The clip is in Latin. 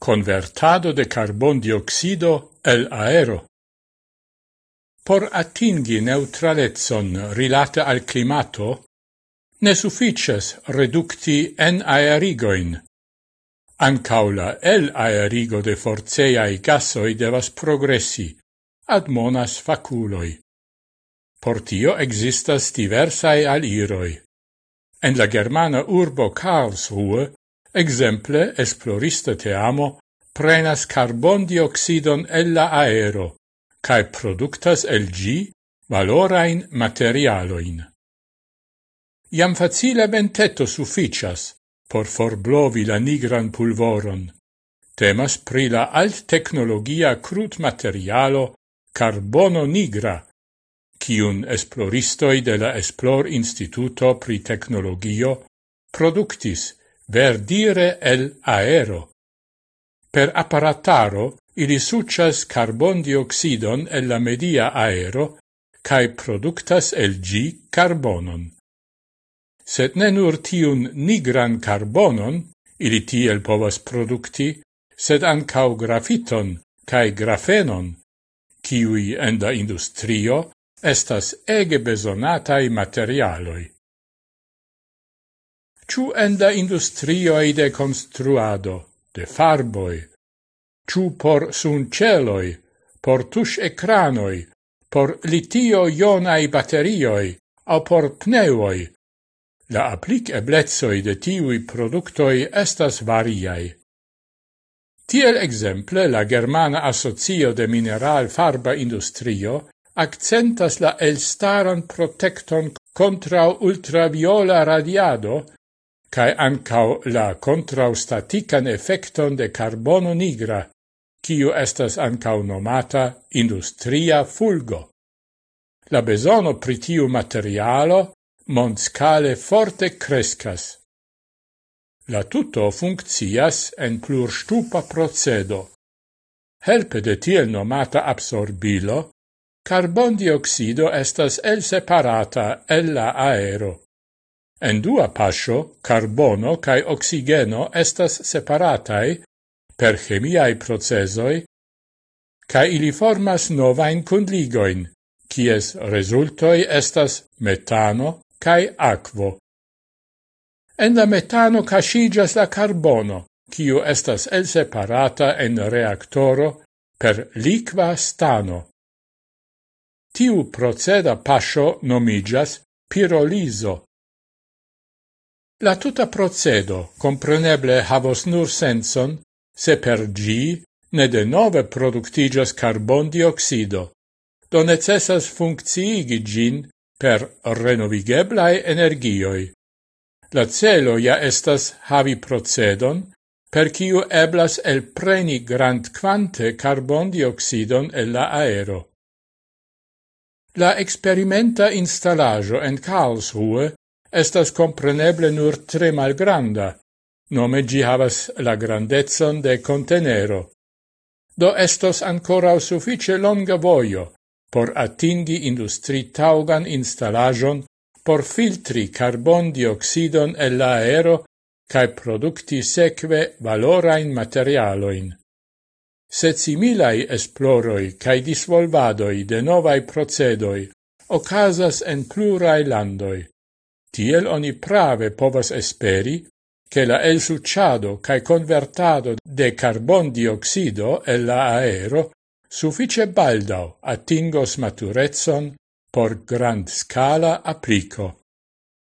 convertado de carbon dioxido el aero. Por atingi neutralezzon rilate al climato, ne suffices reducti en aerigoin. Ancaula el aerigo de forceiai gasoi devas progressi, ad monas faculoi. Por tio existas diversae aliroi. En la germana urbo Karlsruhe Exemple, esplorista teamo prenas carbondioxidon el la aero, cae productas el gi valorain materialoin. Iam facile venteto sufficias por forblovi la nigran pulvoron. Temas pri la alt-technologia crut materialo carbono nigra, cium esploristoi de la Esplor Instituto pri Technologio productis verdire el aero. Per apparataro ili succias carbon dioxidon el la media aero cae productas el gi carbonon. Sed ne nur tiun nigran carbonon, ili tiel povas producti, sed ancau grafiton cae grafenon, kiui enda industrio estas ege besonatai materialoi ciu en la industrioi de construado, de farboi, ciu por sunceloi, por tush ecranoi, por litio-ionai baterioi, au por pneuoi. La applic eblezoi de tiui productoi estas variai. Tiel exemple la Germana Associo de Mineral Farba Industrio accentas la elstaran protecton contra ultraviola radiado cae ancau la contraustatican effecton de carbono nigra, kiu estas ancau nomata industria fulgo. La besono pritiu materialo monscale forte crescas. La tutto funccias en plur stupa procedo. Helpe de tiel nomata absorbilo, carbondioxido estas el separata el la aero. En dua pascio, carbono cae oxigeno estas separatai per chemiae procesoi, cae ili formas novain cundligoin, cies resultoi estas metano cae aquo. En la metano casigas la carbono, kiu estas el separata en reactoro per liqua stano. Tiu proceda pascio nomigas pirolizo, La tuta procedo compreneble havos nur senson se per gi ne de nove productigas carbon dioxido, do necessas funcciigi gin per renovigeblai energioi. La celo ja estas havi procedon, per kiu eblas el preni grand quante carbon dioxidon el la aero. La experimenta installajo en Karlsruhe estas compreneble nur tre malgranda, nome gi havas la grandezon de contenero. Do estos ancora suffice longa voio por atingi industri taugan instalajon por filtri carbon dioxidon el la aero cae producti seque valorain materialoin. Sed similai esploroi cae disvolvadoi de novai procedoi ocasas en plurai landoi. Tiel oni prave povas esperi che la elsucciado cae convertado de carbon dioxido e la aero suffice baldau attingos maturezzon por grand scala applico.